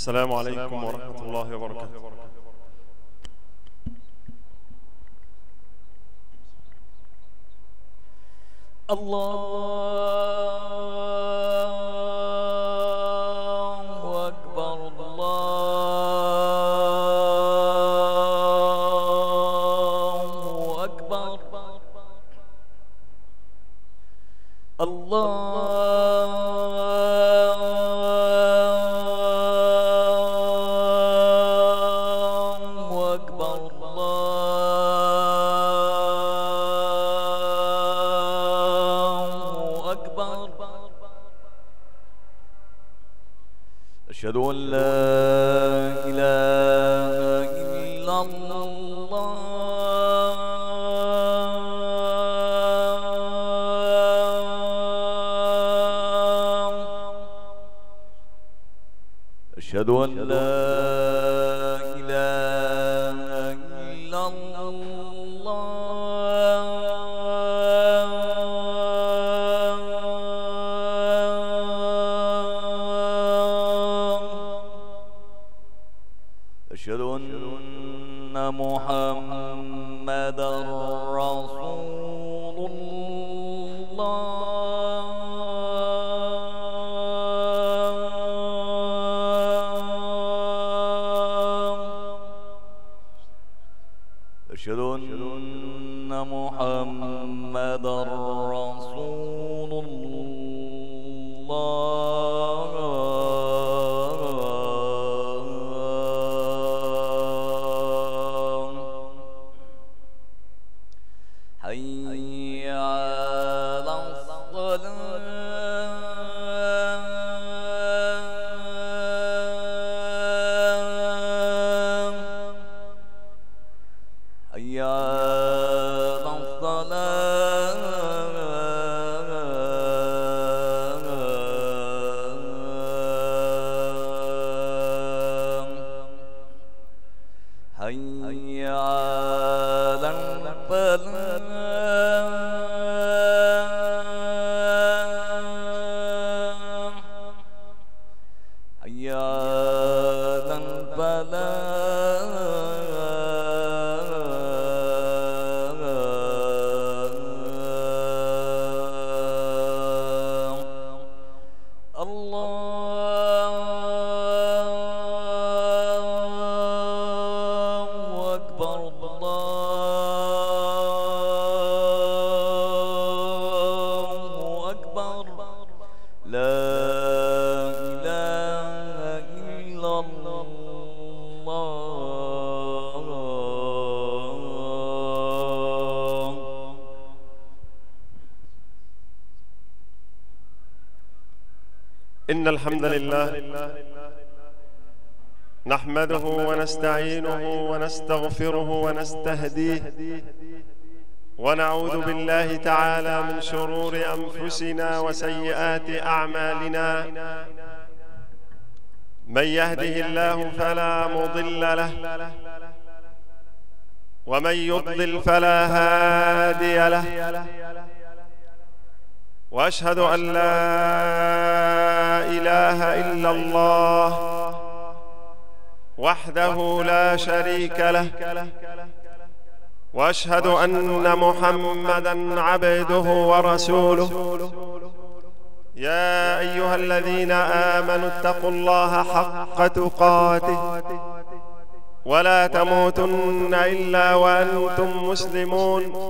السلام عليكم ورحمة الله وبركاته. الله الله حي على الحمد لله. نحمده ونستعينه ونستغفره ونستهديه. ونعوذ بالله تعالى من شرور أنفسنا وسيئات أعمالنا. من يهده الله فلا مضل له. ومن يضلل فلا هادي له. وأشهد أن لا إله إلا الله. وحده لا شريك له. وأشهد أن محمدا عبده ورسوله. يا أيها الذين آمنوا اتقوا الله حق تقاته. ولا تموتن إلا وأنتم مسلمون.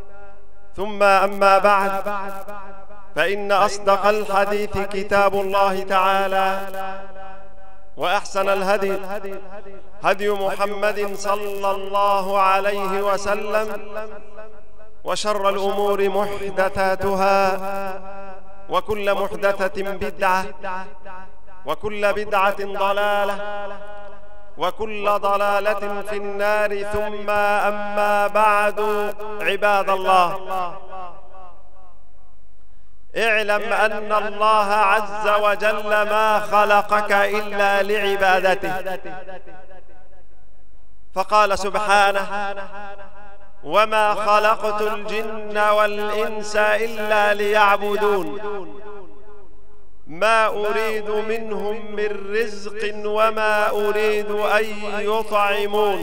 ثم أما بعد فإن أصدق الحديث كتاب الله تعالى وأحسن الهدي هدي محمد صلى الله عليه وسلم وشر الأمور محدثاتها وكل محدثة بدعة وكل بدعة ضلالة وكل ضلالة في النار ثم أما بعد عباد الله اعلم أن الله عز وجل ما خلقك إلا لعبادته. فقال سبحانه وما خلقت الجن والإنس إلا ليعبدون. ما أريد منهم من رزق وما أريد أن يطعمون.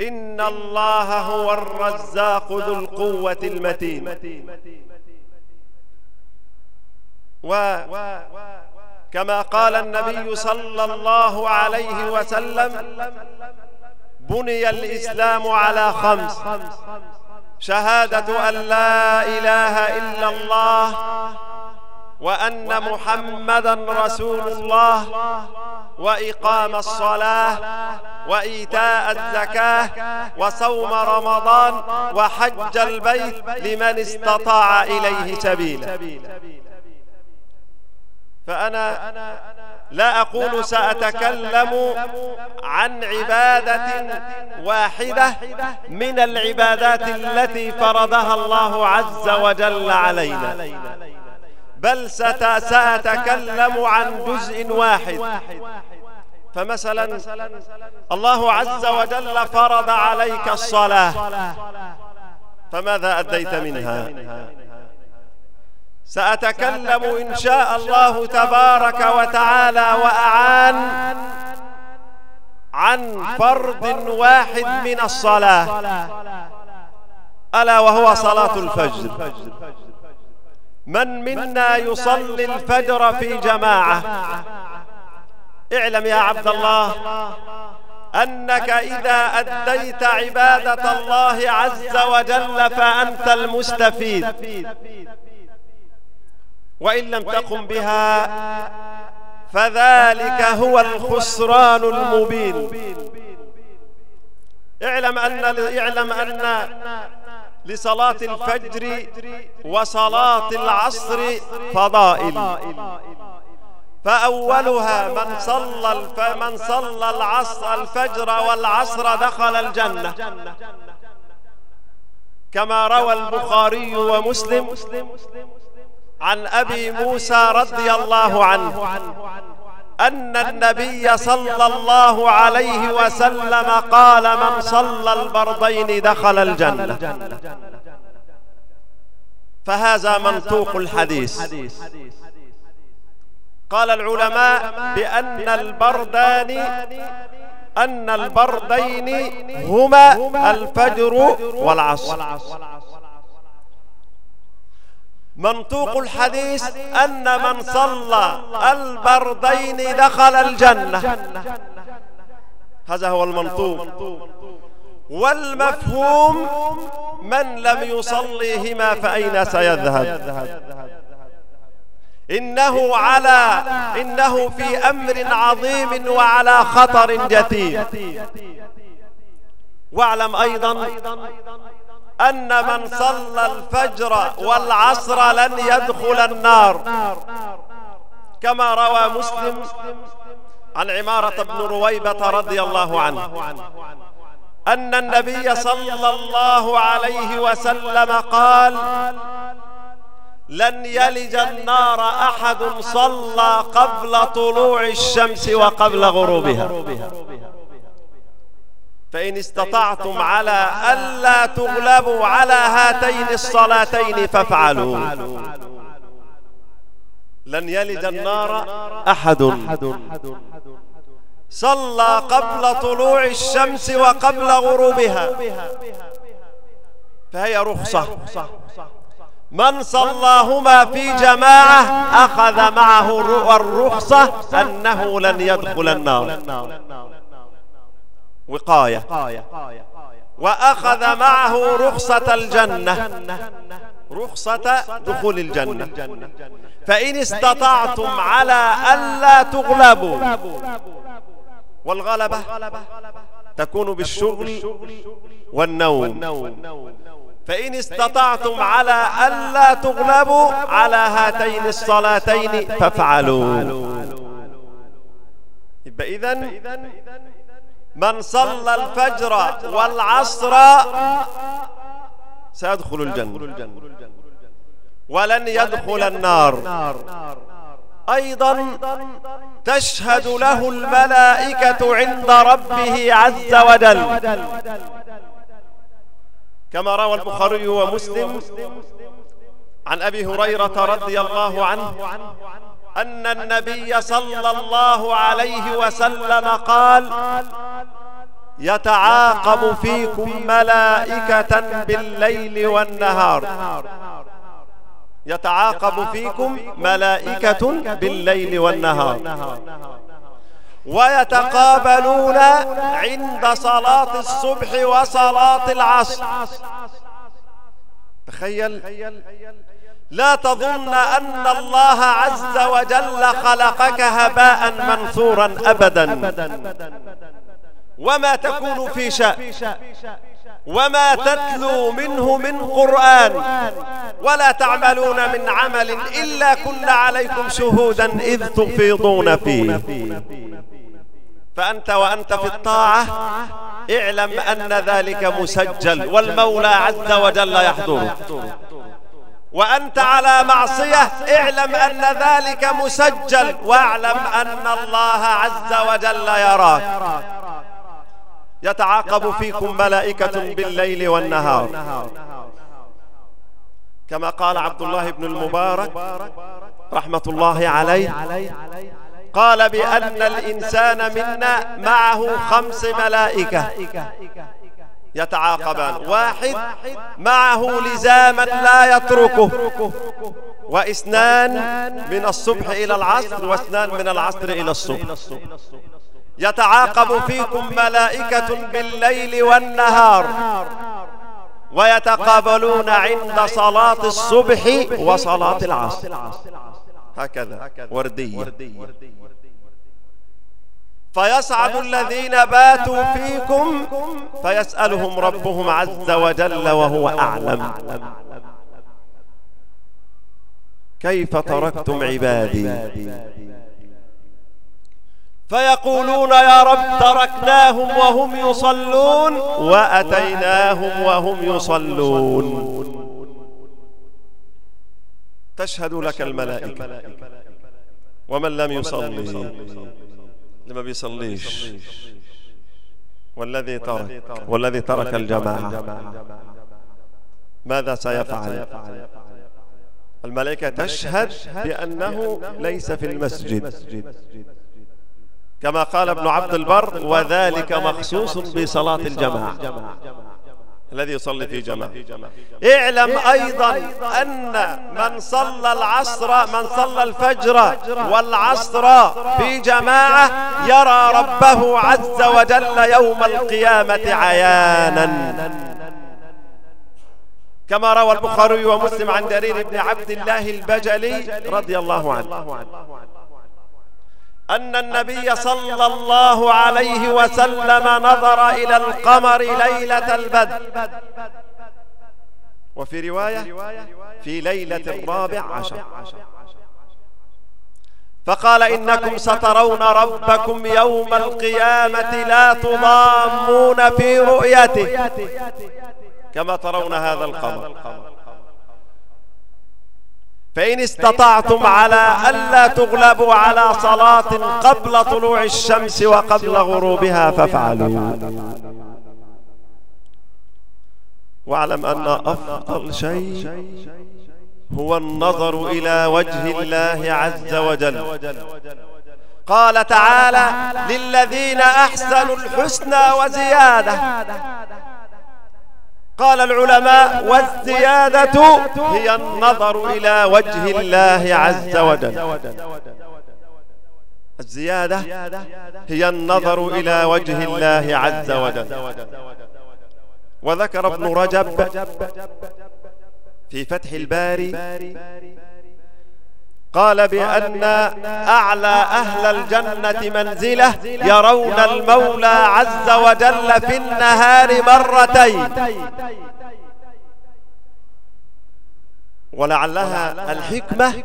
إن الله هو الرزاق ذو القوة المتين. وكما قال النبي صلى الله عليه وسلم بني الإسلام على خمس. شهادة أن لا إله إلا الله وأن محمدا رسول الله وإقام الصلاة وإيتاء الزكاة وصوم رمضان وحج البيت لمن استطاع إليه سبيلا. فأنا لا أقول سأتكلم عن عبادة واحدة من العبادات التي فرضها الله عز وجل علينا. بل سأتكلم عن جزء واحد. فمثلا الله عز وجل فرض عليك الصلاة. فماذا أديت منها؟ سأتكلم إن شاء الله تبارك وتعالى وأعان عن فرض واحد من الصلاة. ألا وهو صلاة الفجر. من منا يصلي الفجر في جماعة؟ اعلم يا عبد الله أنك إذا أديت عبادة الله عز وجل فأنت المستفيد. وإن لم تقم بها فذلك هو الخسران المبين. اعلم أن اعلم أن لصلاة الفجر وصلاة العصر فضائل. فأولها من صلى فمن صلى العصر الفجر والعصر دخل الجنة. كما روى البخاري ومسلم عن أبي موسى رضي الله عنه. أن النبي صلى الله عليه وسلم قال من صلى البردين دخل الجنة. فهذا منطوق الحديث. قال العلماء بأن البردان أن البردين هما الفجر والعصر. منطوق الحديث أن من صلى البردين دخل الجنة. هذا هو المنطوق. والمفهوم من لم يصليهما فأين سيذهب؟ إنه على إنه في أمر عظيم وعلى خطر جثيم واعلم أيضا أن من صلى الفجر والعصر لن يدخل النار. كما روى مسلم عن عمارة بن رويبة رضي الله عنه. أن النبي صلى الله عليه وسلم قال لن يلج النار أحد صلى قبل طلوع الشمس وقبل غروبها. فإن استطعتم على ألا تغلبوا على هاتين الصلاتين فافعلوا. لن يلج النار أحد. صلى قبل طلوع الشمس وقبل غروبها. فهي رخصة. من صلاهما في جماعة أخذ معه الرخصة أنه لن يدخل النار. وقاية. وأخذ معه رخصة الجنة. رخصة دخول الجنة. فإن استطعتم على ألا تغلبوا. والغلبة تكون بالشغل والنوم. فإن استطعتم على ألا تغلبوا على هاتين الصلاتين فافعلوا. يبقى إذن. من صلى الفجر والعصر سيدخل الجنة. ولن يدخل النار. أيضا تشهد له الملائكة عند ربه عز وجل. كما روى البخاري ومسلم عن أبي هريرة رضي الله عنه أن النبي صلى الله عليه وسلم قال يتعاقب فيكم ملائكة بالليل والنهار. يتعاقب فيكم ملائكة بالليل والنهار. ويتقابلون عند صلاة الصبح وصلاة العصر. تخيل لا تظن أن الله عز وجل خلقك هباء منثورا أبدا. وما تكون في شأن. وما تتلو منه من قرآن. ولا تعملون من عمل إلا كنا عليكم شهودا إذ تفيضون فيه. فأنت وأنت في الطاعة اعلم أن ذلك مسجل والمولى عز وجل يحضره وأنت على معصية اعلم أن ذلك مسجل واعلم أن الله عز وجل يراك. يتعاقب فيكم ملائكة بالليل والنهار. كما قال عبد الله بن المبارك رحمة الله عليه قال بأن الإنسان منا معه خمس ملائكة. يتعاقبان. واحد معه لزاما لا يتركه. واثنان من الصبح إلى العصر واثنان من العصر إلى الصبح. يتعاقب فيكم ملائكة بالليل والنهار. ويتقابلون عند صلاة الصبح وصلاة العصر. هكذا. وردية. فيصعد الذين باتوا فيكم فيسألهم ربهم عز وجل وهو أعلم. كيف تركتم عبادي؟ فيقولون يا رب تركناهم وهم يصلون وأتيناهم وهم يصلون. تشهد لك الملائكة ومن لم يصلي. لما بيصليش. والذي ترك والذي ترك الجماعة. ماذا سيفعل؟ الملائكة تشهد بأنه ليس في المسجد. كما قال ابن عبد البر وذلك مخصوص بصلاة الجماعة. الذي يصلي في جماعة. اعلم أيضا أن من صلى العصر من صلى الفجر والعصر في جماعة يرى ربه عز وجل يوم القيامة عيانا. كما روى البخاري ومسلم عن درير بن عبد الله البجلي رضي الله عنه. أن النبي صلى الله عليه وسلم نظر إلى القمر ليلة البدر. وفي رواية في ليلة الرابع عشر. فقال إنكم سترون ربكم يوم القيامة لا تضامون في رؤيته. كما ترون هذا القمر. فإن استطعتم على ألا تغلبوا على صلاة قبل طلوع الشمس وقبل غروبها فافعلوا. واعلم أن أفضل شيء هو النظر إلى وجه الله عز وجل. قال تعالى للذين أحسنوا الحسنى وزيادة. قال العلماء والزيادة هي النظر إلى وجه الله عز وجل. الزيادة هي النظر إلى وجه الله عز وجل. وذكر ابن رجب في فتح الباري قال بأن أعلى أهل الجنة منزلة يرون المولى عز وجل في النهار مرتين. ولعلها الحكمة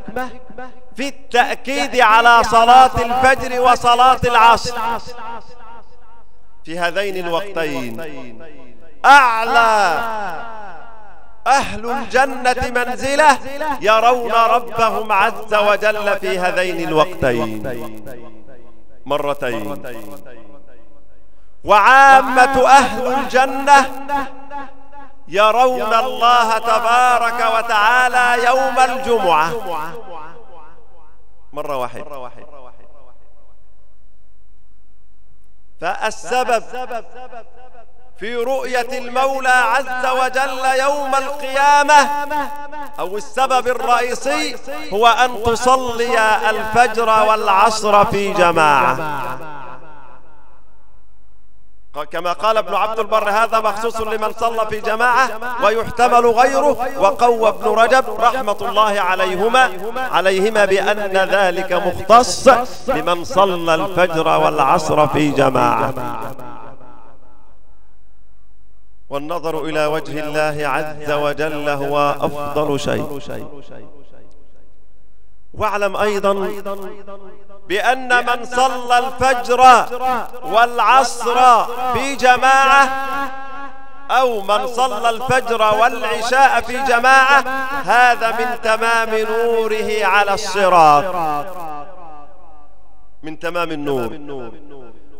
في التأكيد على صلاة الفجر وصلاة العصر. في هذين الوقتين. أعلى أهل الجنة منزلة يرون ربهم عز وجل في هذين الوقتين. مرتين. وعامة أهل الجنة يرون الله تبارك وتعالى يوم الجمعة. مرة واحدة فالسبب في رؤية المولى عز وجل يوم القيامة أو السبب الرئيسي هو أن تصلي الفجر والعصر في جماعة. كما قال ابن عبد البر هذا مخصوص لمن صلى في جماعة ويحتمل غيره وقوى ابن رجب رحمة الله عليهما عليهما بأن ذلك مختص لمن صلى الفجر والعصر في جماعة. والنظر إلى وجه الله عز وجل هو أفضل شيء. واعلم أيضا بأن من صلى الفجر والعصر في جماعة أو من صلى الفجر والعشاء في جماعة هذا من تمام نوره على الصراط. من تمام النور.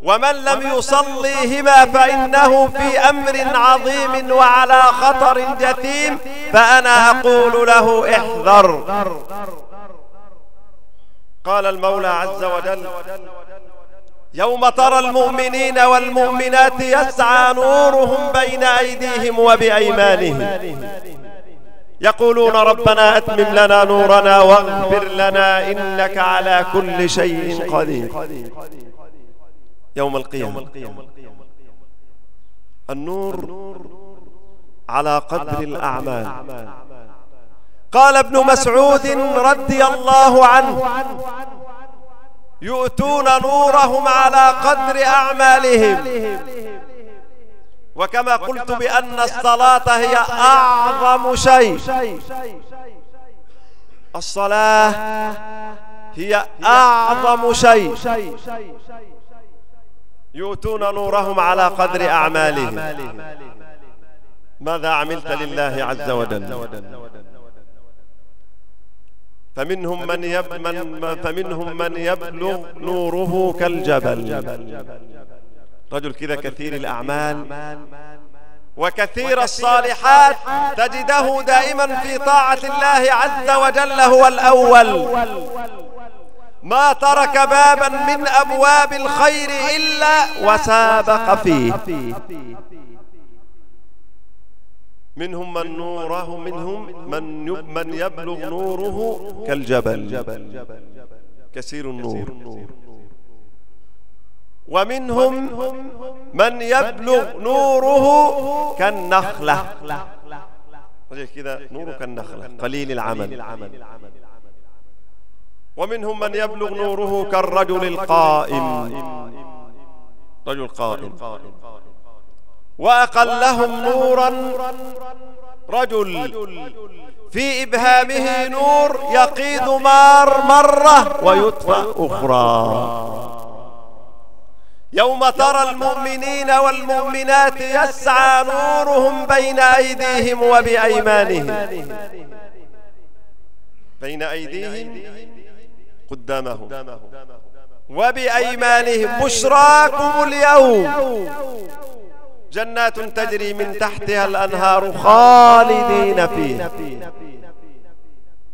ومن لم يصليهما فإنه في أمر عظيم وعلى خطر جثيم فأنا أقول له احذر. قال المولى عز وجل يوم ترى المؤمنين والمؤمنات يسعى نورهم بين أيديهم وبأيمانهم. يقولون ربنا أتمم لنا نورنا واغفر لنا إنك على كل شيء قدير. يوم القيامة. النور على قدر الأعمال. قال ابن مسعود رضي الله عنه. يؤتون نورهم على قدر أعمالهم. وكما قلت بأن الصلاة هي أعظم شيء. الصلاة هي أعظم شيء. يؤتون نورهم على قدر أعمالهم. ماذا عملت لله عز وجل؟ فمنهم من, يب من فمنهم من يبلغ نوره كالجبل. رجل كذا كثير الأعمال. وكثير الصالحات تجده دائما في طاعة الله عز وجل هو الأول. ما ترك بابا من أبواب الخير إلا وسابق فيه. منهم من نوره منهم من من يبلغ نوره كالجبل. كثير النور. ومنهم من يبلغ نوره كالنخلة. كذا نوره كالنخلة قليل العمل. ومنهم من يبلغ نوره كالرجل القائم. رجل قائم. وأقلهم نورا. رجل في إبهامه نور يقيد مار مرة ويطفأ أخرى. يوم ترى المؤمنين والمؤمنات يسعى نورهم بين أيديهم وبأيمانهم. بين أيديهم قدامهم. وبأيمانهم بشراكم اليوم. جنات تجري من تحتها الأنهار خالدين فيها.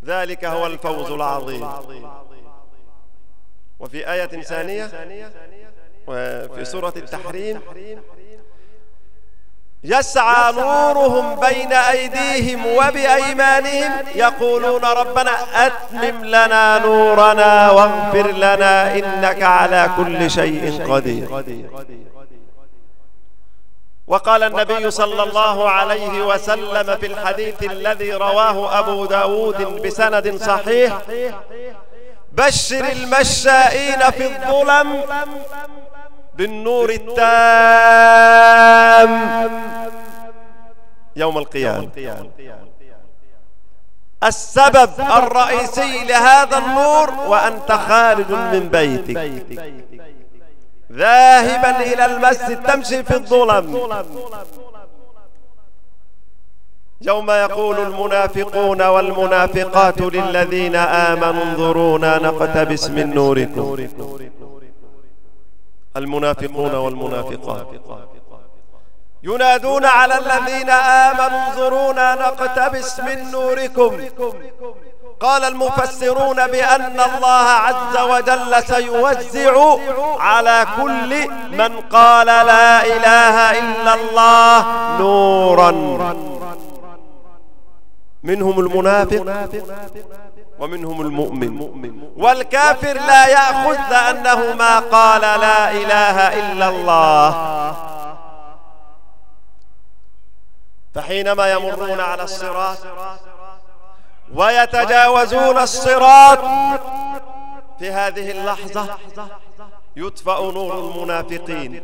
ذلك هو الفوز العظيم. وفي آية ثانية وفي سورة التحريم يسعى نورهم بين أيديهم وبأيمانهم يقولون ربنا أتمم لنا نورنا واغفر لنا إنك على كل شيء قدير. وقال النبي صلى الله عليه وسلم في الحديث الذي رواه أبو داود بسند صحيح بشر المشائين في الظلم بالنور التام. يوم القيامة. السبب الرئيسي لهذا النور وأنت خارج من بيتك. ذاهبا إلى المسجد تمشي في الظلم. يوم يقول المنافقون والمنافقات للذين آمنوا انظرونا نقتبس من نوركم. المنافقون والمنافقات. ينادون على الذين آمنوا انظرونا نقتبس من نوركم. قال المفسرون بأن الله عز وجل سيوزع على كل من قال لا إله إلا الله نورا. منهم المنافق. ومنهم المؤمن. والكافر لا يأخذ لأنه ما قال لا إله إلا الله. فحينما يمرون على الصراط ويتجاوزون الصراط في هذه اللحظة يطفأ نور المنافقين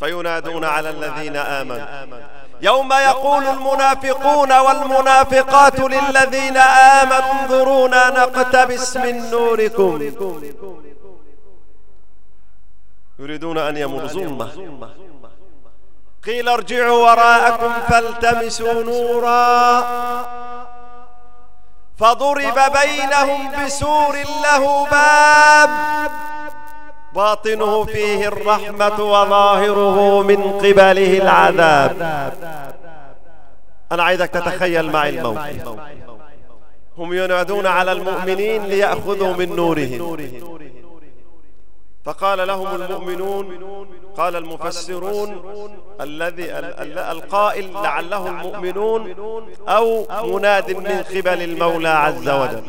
فينادون على الذين آمنوا. يوم يقول المنافقون والمنافقات للذين آمنوا انظرونا نقتبس من نوركم. يريدون أن ظلمة قيل ارجعوا وراءكم فالتمسوا نورا. فضرب بينهم بسور له باب. باطنه فيه الرحمة وظاهره من قبله العذاب. أنا عايزك تتخيل معي الموقف. هم ينادون على المؤمنين ليأخذوا من نورهم. فقال لهم المؤمنون قال المفسرون الذي القائل لعله المؤمنون أو مناد من قبل المولى عز وجل.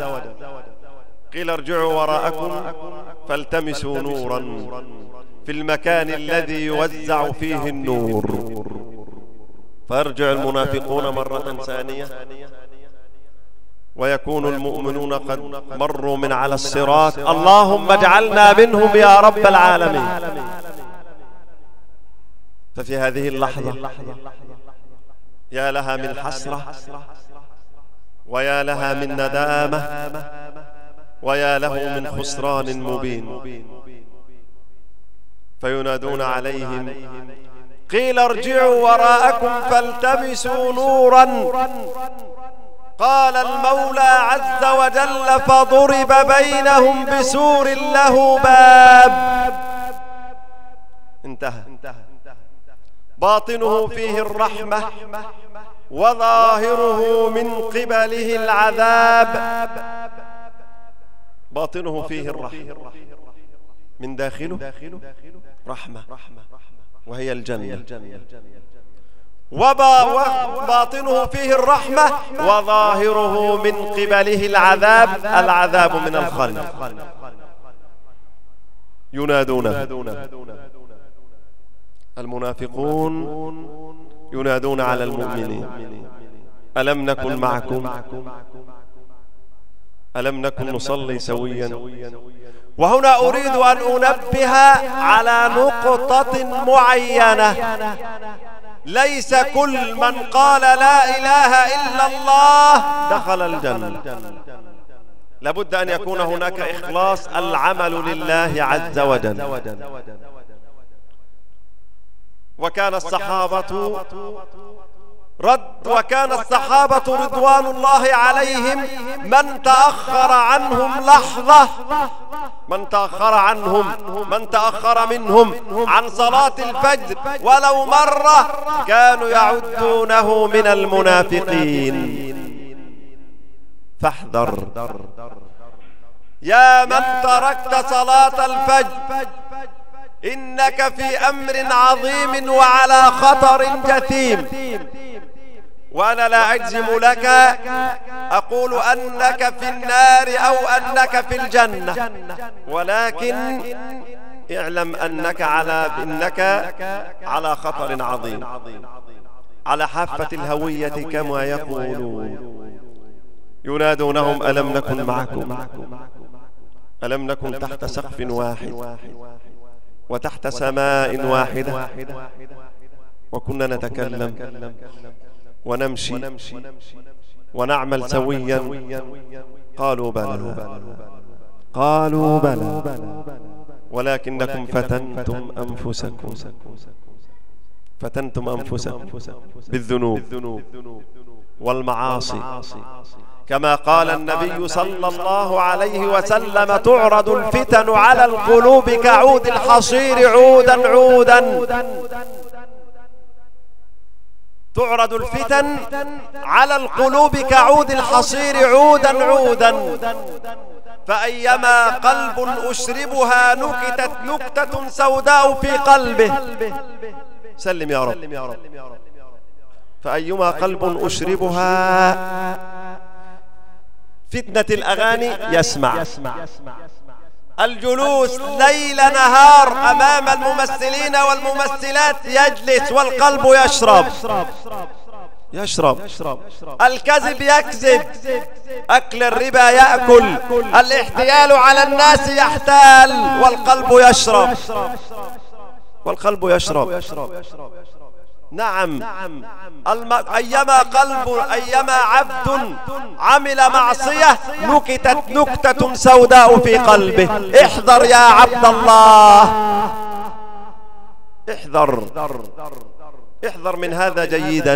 قيل ارجعوا وراءكم فالتمسوا نورا في المكان الذي يوزع فيه النور. فيرجع المنافقون مرة ثانية. ويكون المؤمنون قد مروا من على الصراط. اللهم اجعلنا منهم يا رب العالمين. ففي هذه اللحظة يا لها من حسرة ويا لها من ندامة ويا له من خسران مبين. فينادون عليهم قيل ارجعوا وراءكم فالتمسوا نورا. قال المولى عز وجل فضرب بينهم بسور له باب. انتهى. باطنه فيه الرحمة وظاهره من قبله العذاب. باطنه فيه الرحمة. من داخله رحمة. وهي الجنة. وباطنه فيه الرحمة. وظاهره من قبله العذاب. العذاب من الخلق. ينادونه. المنافقون ينادون على المؤمنين. ألم نكن معكم؟ ألم نكن نصلي سويا؟ وهنا أريد أن أنبه على نقطة معينة. ليس كل من قال لا إله إلا الله دخل الجنة. لابد أن يكون هناك إخلاص العمل لله عز وجل. وكان الصحابة رد وكان الصحابة رضوان الله عليهم من تأخر عنهم لحظة من تأخر عنهم من تأخر منهم عن صلاة الفجر ولو مرة كانوا يعدونه من المنافقين. فاحذر. يا من تركت صلاة الفجر إنك في أمر عظيم وعلى خطر جثيم. وأنا لا أجزم لك. أقول أنك في النار أو أنك في الجنة. ولكن اعلم أنك على إنك على خطر عظيم. على حافة الهوية كما يقولون. ينادونهم ألم نكن معكم؟ ألم نكن تحت سقف واحد؟ وتحت سماء واحدة. وكنا نتكلم. ونمشي. ونعمل سويا. قالوا بلى. قالوا بلى. ولكنكم فتنتم أنفسكم. فتنتم أنفسكم. بالذنوب. والمعاصي. كما قال النبي صلى الله عليه وسلم تعرض الفتن على القلوب كعود الحصير عودا. عودا. تعرض الفتن على القلوب كعود الحصير عودا عودا فأيما قلب أشربها نكتت نكتة سوداء في قلبه. سلم يا رب. فأيما قلب أشربها فتنة الأغاني يسمع. الجلوس ليل نهار أمام الممثلين والممثلات يجلس والقلب يشرب. يشرب. الكذب يكذب. أكل الربا يأكل. الاحتيال على الناس يحتال. والقلب يشرب. والقلب يشرب. نعم. الم... أيما قلب أيما عبد عمل معصية نكتت نكتة سوداء في قلبه. احذر يا عبد الله. احذر. احذر. من هذا جيدا.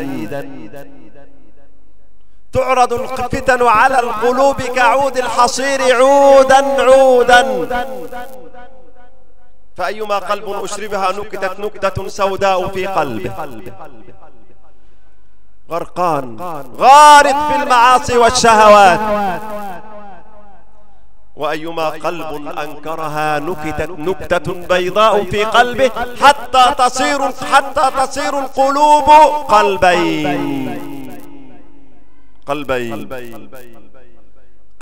تعرض الفتن على القلوب كعود الحصير عودا عودا. فأيما قلب أشربها نكتت نكتة سوداء في قلبه. غرقان. غارق في المعاصي والشهوات. وأيما قلب أنكرها نكتت نكتة بيضاء في قلبه حتى تصير حتى تصير القلوب قلبين. قلبين.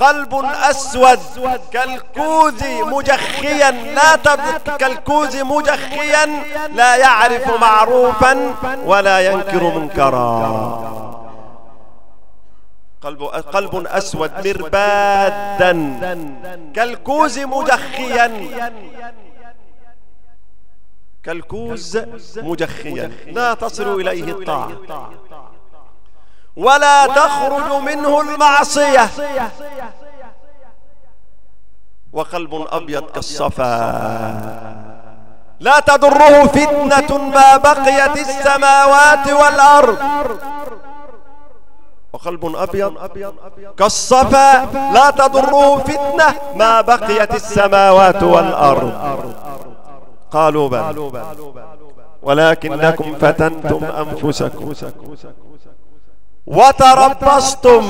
قلب أسود كالكوز مجخيا. لا كالكوز مجخيا. لا يعرف معروفا ولا ينكر منكرا. قلب قلب أسود مربادا. كالكوز مجخيا. كالكوز مجخيا. لا تصل إليه الطاعة. ولا تخرج منه المعصية. وقلب أبيض كالصفا لا تضره فتنة ما بقيت السماوات والأرض. وقلب أبيض كالصفا. لا تضره فتنة ما بقيت السماوات والأرض. قالوا بل. ولكنكم فتنتم أنفسكم. وتربصتم.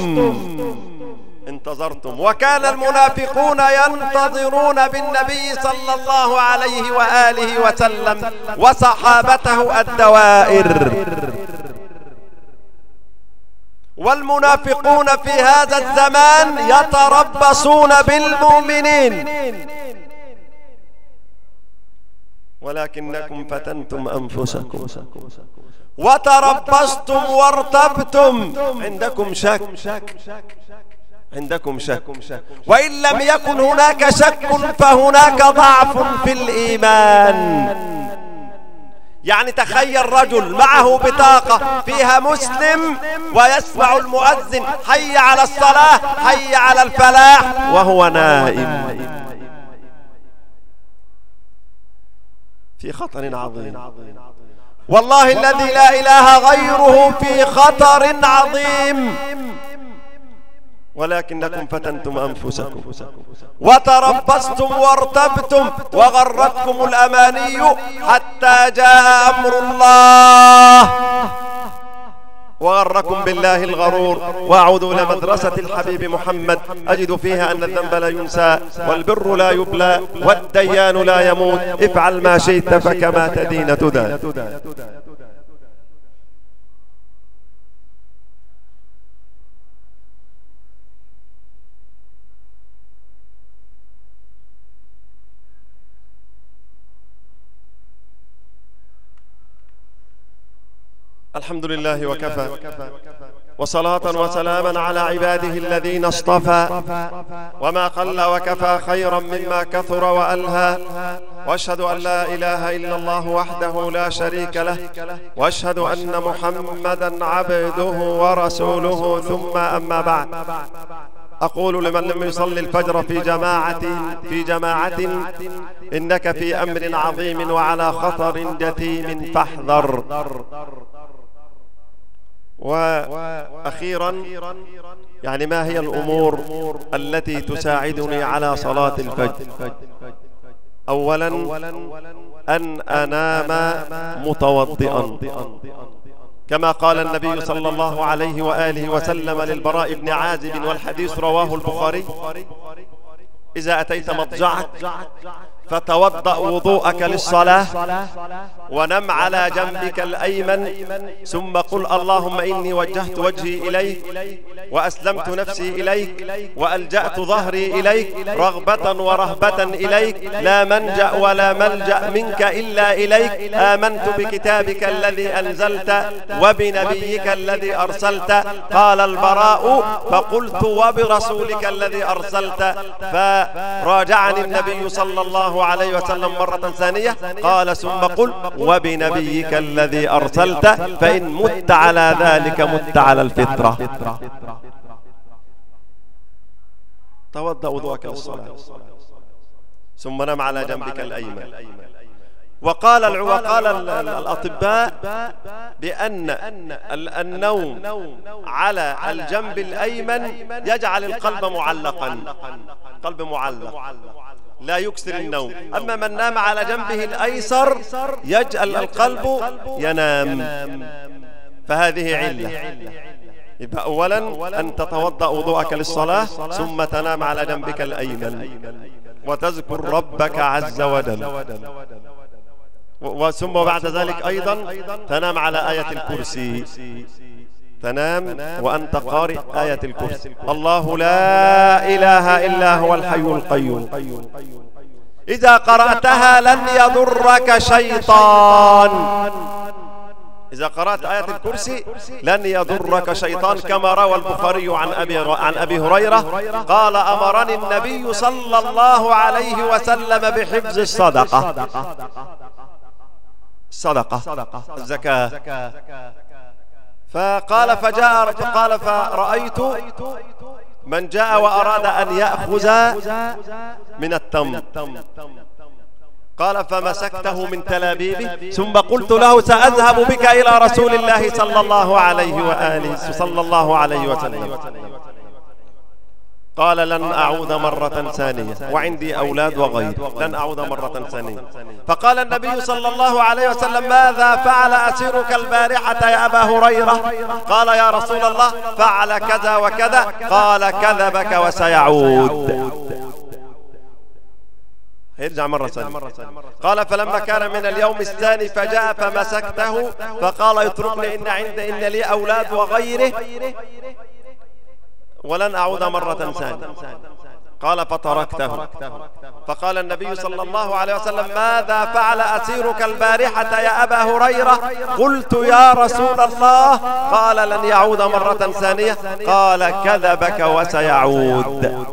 انتظرتم. وكان المنافقون ينتظرون بالنبي صلى الله عليه وآله وسلم وصحابته الدوائر. والمنافقون في هذا الزمان يتربصون بالمؤمنين. ولكنكم فتنتم أنفسكم. وتربصتم وارتبتم. عندكم شك؟ عندكم شك. وإن لم يكن هناك شك فهناك ضعف في الإيمان. يعني تخيل رجل معه بطاقة فيها مسلم ويسمع المؤذن حي على الصلاة حي على الفلاح وهو نائم. في خطر عظيم. والله الذي لا إله غيره في خطر عظيم. ولكنكم فتنتم أنفسكم. وتربصتم وارتبتم وغرتكم الأماني حتى جاء أمر الله. وغركم بالله الغرور. وأعود إلى مدرسة الحبيب محمد. أجد فيها أن الذنب لا ينسى والبر لا يبلى. والديان لا يموت. افعل ما شئت فكما تدين تدان. الحمد لله وكفى. وصلاة وسلاما على عباده الذين اصطفى. وما قل وكفى خيرا مما كثر وألهى. وأشهد أن لا إله إلا الله وحده لا شريك له. وأشهد أن محمدا عبده ورسوله. ثم أما بعد. أقول لمن لم يصلي الفجر في جماعة في جماعة إنك في أمر عظيم وعلى خطر جتيم فاحذر. وأخيرا يعني ما هي الأمور التي تساعدني على صلاة الفجر؟ أولا أن أنام متوضئا. كما قال النبي صلى الله عليه وآله وسلم للبراء بن عازب والحديث رواه البخاري إذا أتيت مضجعك فتوضأ وضوءك للصلاة. ونم على جنبك الأيمن. ثم قل اللهم إني وجهت وجهي إليك وأسلمت نفسي إليك وألجأت ظهري إليك رغبة ورهبة إليك. لا منجأ ولا ملجأ منك إلا إليك. آمنت بكتابك الذي أنزلت وبنبيك الذي أرسلت. قال البراء فقلت وبرسولك الذي أرسلت. فراجعني النبي صلى الله عليه وسلم مرة ثانية قال ثم قل وبنبيك الذي أرسلت فإن مت على ذلك مت على الفطرة. توضأ وضوءك للصلاة ثم نم على جنبك الأيمن. وقال وقال الأطباء بأن النوم على الجنب الأيمن يجعل القلب معلقا. قلب معلق. لا يكسر النوم. أما من نام على جنبه الأيسر يجعل القلب ينام. فهذه علة. يبقى أولا أن تتوضأ وضوءك للصلاة ثم تنام على جنبك الأيمن. وتذكر ربك عز وجل. ثم بعد ذلك أيضا تنام على آية الكرسي. تنام وأنت قارئ آية الكرسي. الله لا إله إلا هو الحي القيوم. إذا قرأتها لن يضرك شيطان. إذا قرأت آية الكرسي لن يضرك شيطان كما روى البخاري عن أبي, عن أبي هريرة قال أمرني النبي صلى الله عليه وسلم بحفظ الصدقة. الصدقة الزكاة. فقال فجاء قال فرأيت من جاء وأراد أن يأخذ من التمر قال فمسكته من تلابيبه. ثم قلت له سأذهب بك إلى رسول الله صلى الله عليه وآله صلى الله عليه وسلم. قال لن أعود مرة ثانية. وعندي أولاد وغير. لن أعود مرة ثانية. فقال النبي صلى الله عليه وسلم ماذا فعل أسيرك البارحة يا أبا هريرة؟ قال يا رسول الله فعل كذا وكذا قال كذبك وسيعود. يرجع مرة ثانية. قال فلما كان من اليوم الثاني فجاء فمسكته فقال اتركني إن عند إن لي أولاد وغيره. ولن أعود مرة ثانية. قال فتركته. فقال النبي صلى الله عليه وسلم ماذا فعل أسيرك البارحة يا أبا هريرة؟ قلت يا رسول الله. قال لن يعود مرة ثانية. قال كذبك وسيعود.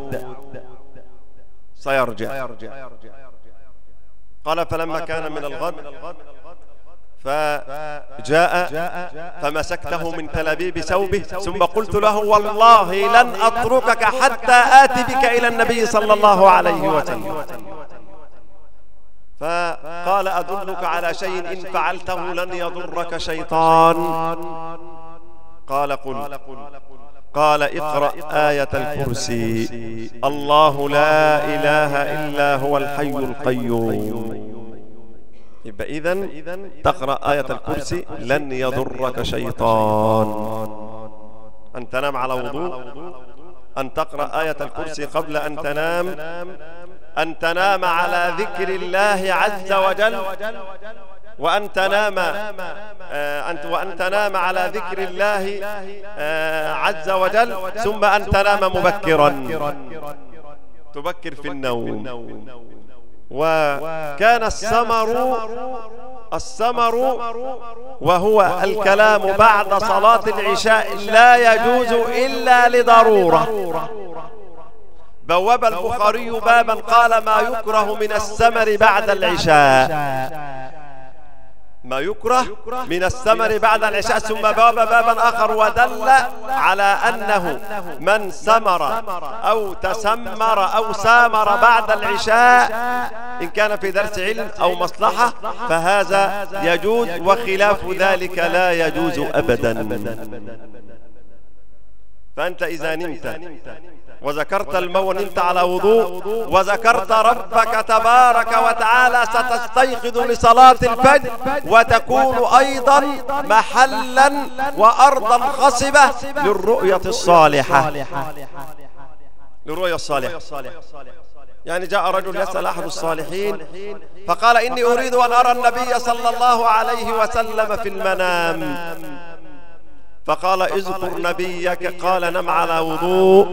سيرجع. قال فلما كان من الغد فجاء فمسكته من تلابيب ثوبه ثم قلت له والله لن أتركك حتى آتي بك إلى النبي صلى الله عليه وسلم. فقال أدلك على شيء إن فعلته لن يضرك شيطان. قال قل. قال اقرأ آية الكرسي. الله لا إله إلا هو الحي القيوم. يبقى إذا تقرأ آية الكرسي لن يضرك شيطان. أن تنام على وضوء؟ أن تقرأ آية الكرسي قبل أن تنام؟ أن تنام على ذكر الله عز وجل. وأن تنام آه، أنت وأن تنام على ذكر الله آه، عز وجل. ثم أن تنام مبكرا. تبكر في النوم. وكان السمر السمر وهو الكلام بعد صلاة العشاء لا يجوز إلا لضرورة. بواب البخاري بابا قال ما يكره من السمر بعد العشاء. ما يكره من السمر بعد العشاء ثم باب بابا آخر ودل على أنه من سمر أو تسمر أو سامر بعد العشاء إن كان في درس علم أو مصلحة فهذا يجوز وخلاف ذلك لا يجوز أبدا. فأنت إذا نمت. وذكرت الموت نمت على وضوء وذكرت ربك تبارك وتعالى ستستيقظ لصلاة الفجر وتكون أيضا محلا وأرضا خصبة للرؤية الصالحة. للرؤية الصالحة. يعني جاء رجل يسأل أحد الصالحين فقال إني أريد أن أرى النبي صلى الله عليه وسلم في المنام. فقال اذكر نبيك قال نم على وضوء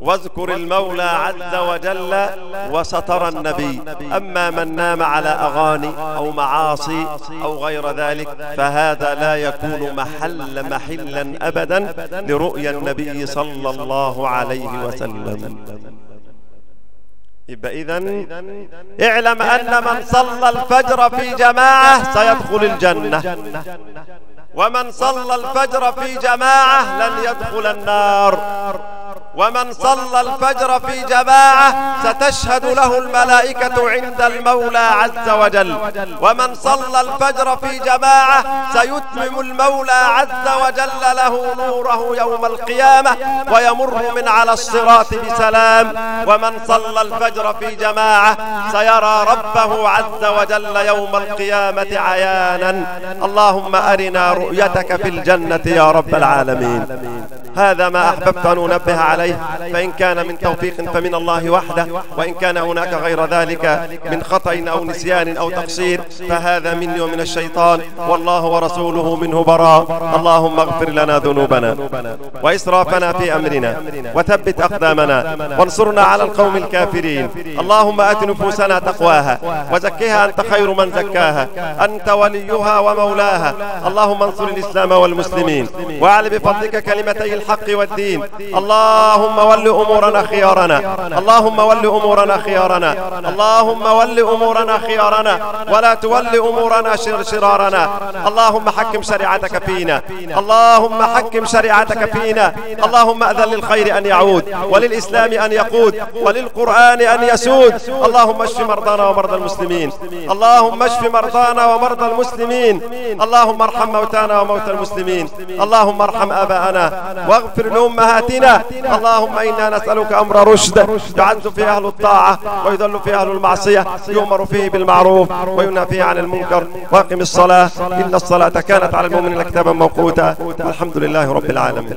واذكر المولى عز وجل وسترى النبي. أما من نام على أغاني أو معاصي أو غير ذلك فهذا لا يكون محل محلا أبدا لرؤيا النبي صلى الله عليه وسلم. يبقى إذن اعلم أن من صلى الفجر في جماعة سيدخل الجنة. ومن صلى الفجر في جماعة لن يدخل النار. ومن صلى الفجر في جماعة ستشهد له الملائكة عند المولى عز وجل. ومن صلى الفجر في جماعة سيتمم المولى عز وجل له نوره يوم القيامة ويمر من على الصراط بسلام. ومن صلى الفجر في جماعة سيرى ربه عز وجل يوم القيامة عيانا. اللهم أرنا رؤيتك في الجنة يا رب العالمين. هذا ما أحببت أن أنبه عليه فإن كان من توفيق فمن الله وحده وإن كان هناك غير ذلك من خطأ أو نسيان أو تقصير فهذا مني ومن الشيطان والله ورسوله منه براء. اللهم اغفر لنا ذنوبنا وإسرافنا في أمرنا وثبت أقدامنا وانصرنا على القوم الكافرين. اللهم آت نفوسنا تقواها وزكها أنت خير من زكاها أنت وليها ومولاها. اللهم انصر الإسلام والمسلمين. وأعل بفضلك كلمتي الحق والدين. اللهم ول أمورنا خيارنا. اللهم ول أمورنا خيارنا. اللهم ول أمورنا خيارنا. ولا تول أمورنا شر شرارنا. اللهم حكم شريعتك فينا. اللهم حكم شريعتك فينا. اللهم أذن للخير أن يعود. وللإسلام أن يقود. وللقرآن أن يسود. اللهم اشف مرضانا ومرضى المسلمين. اللهم اشف مرضانا ومرضى المسلمين. اللهم ارحم موتانا وموتى المسلمين. اللهم ارحم آباءنا واغفر لأمهاتنا اللهم إنا نسألك أمر رشد يعز فيه أهل الطاعة ويذل فيه أهل المعصية يؤمر فيه بالمعروف وينهى فيه عن المنكر وأقم الصلاة. إن الصلاة كانت على المؤمنين كتابا موقوتا. والحمد لله رب العالمين.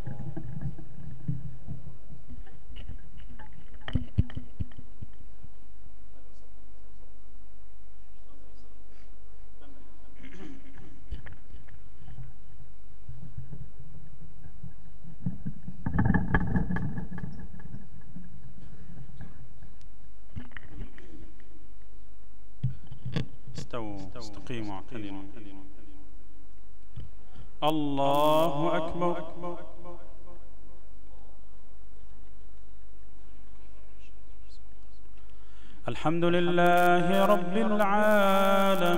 استقيموا اعتدلوا الله أكبر. الحمد لله رب العالمين.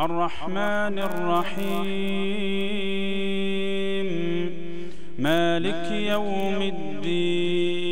الرحمن الرحيم. مالك يوم الدين.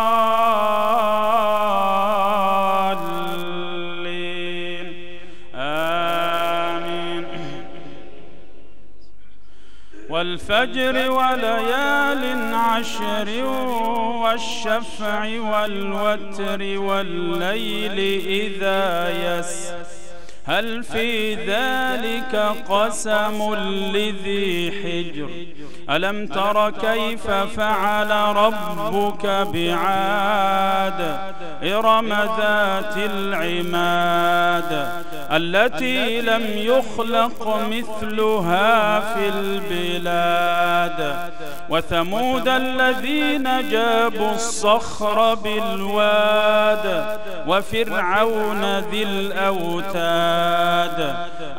والفجر وليال عشر والشفع والوتر والليل إذا يسر هل في ذلك قسم لذي حجر؟ ألم تر كيف فعل ربك بعاد إرم ذات العماد؟ التي لم يخلق مثلها في البلاد. وثمود الذين جابوا الصخر بالواد. وفرعون ذي الأوتاد.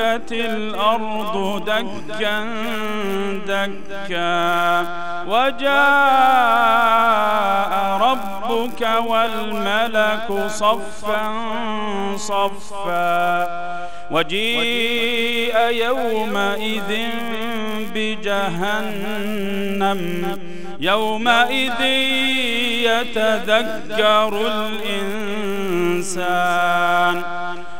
دكت الأرض دكا دكا وجاء ربك والملك صفا صفا وجيء يومئذ بجهنم يومئذ يتذكر الإنسان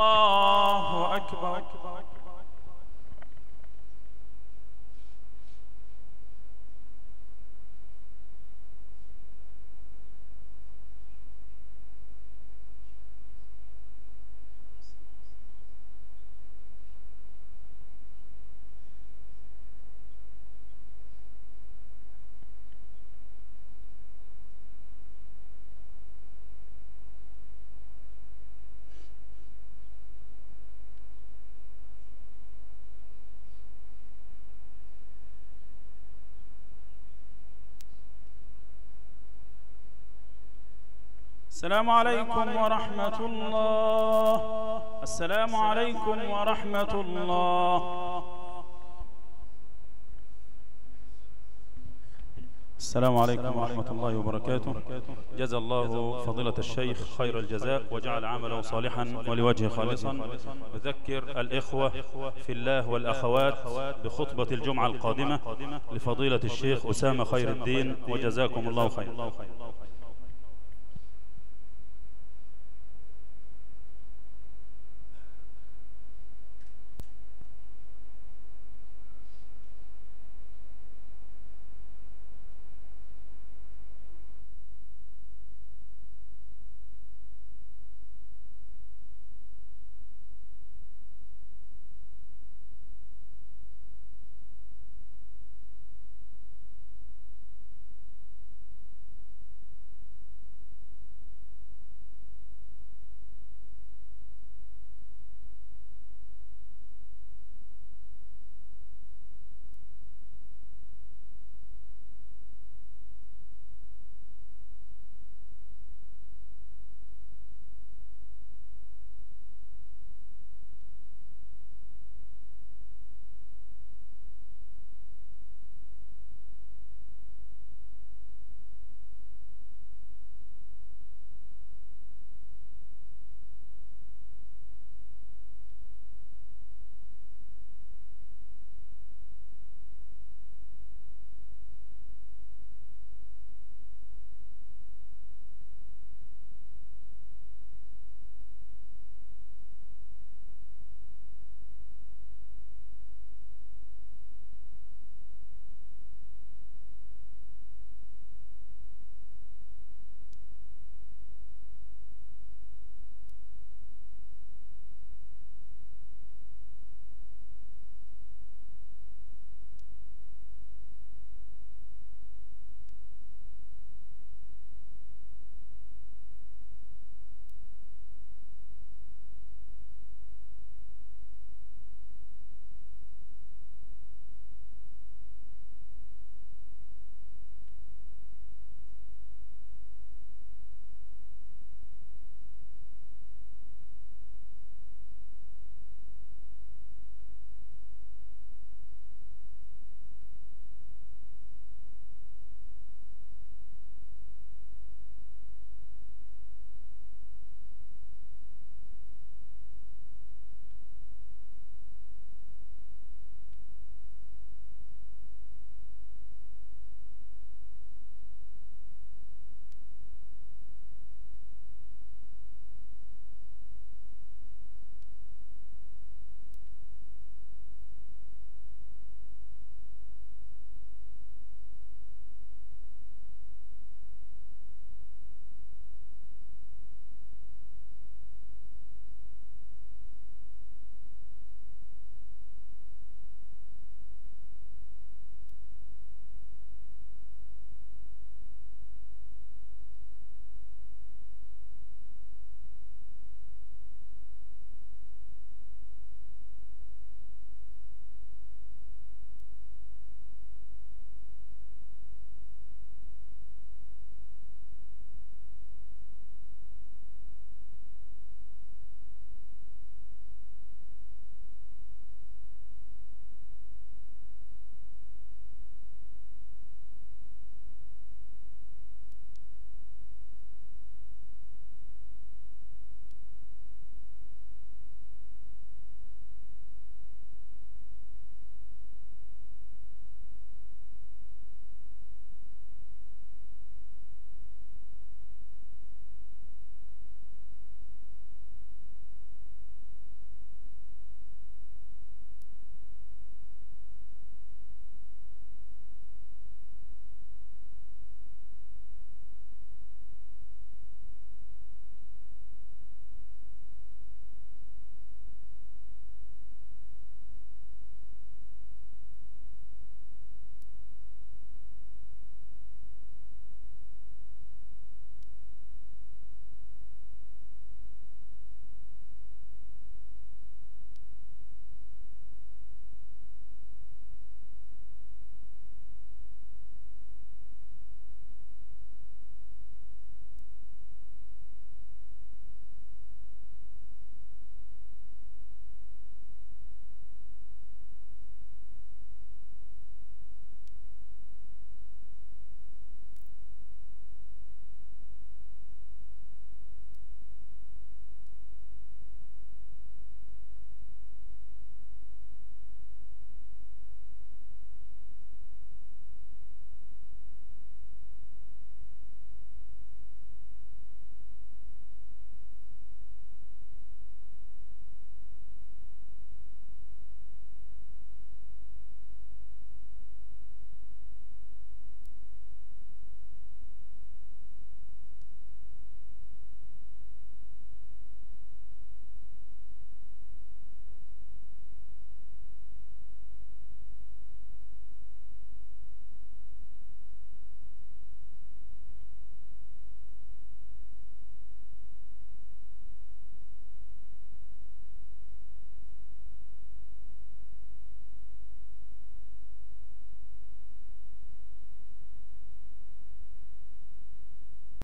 الله أكبر السلام عليكم ورحمة الله. السلام عليكم ورحمة الله. السلام عليكم ورحمة الله وبركاته. جزا الله فضيلة الشيخ خير الجزاء وجعل عمله صالحا ولوجهه خالصا. أذكر الإخوة في الله والأخوات بخطبة الجمعة القادمة لفضيلة الشيخ أسامة خير الدين وجزاكم الله خير.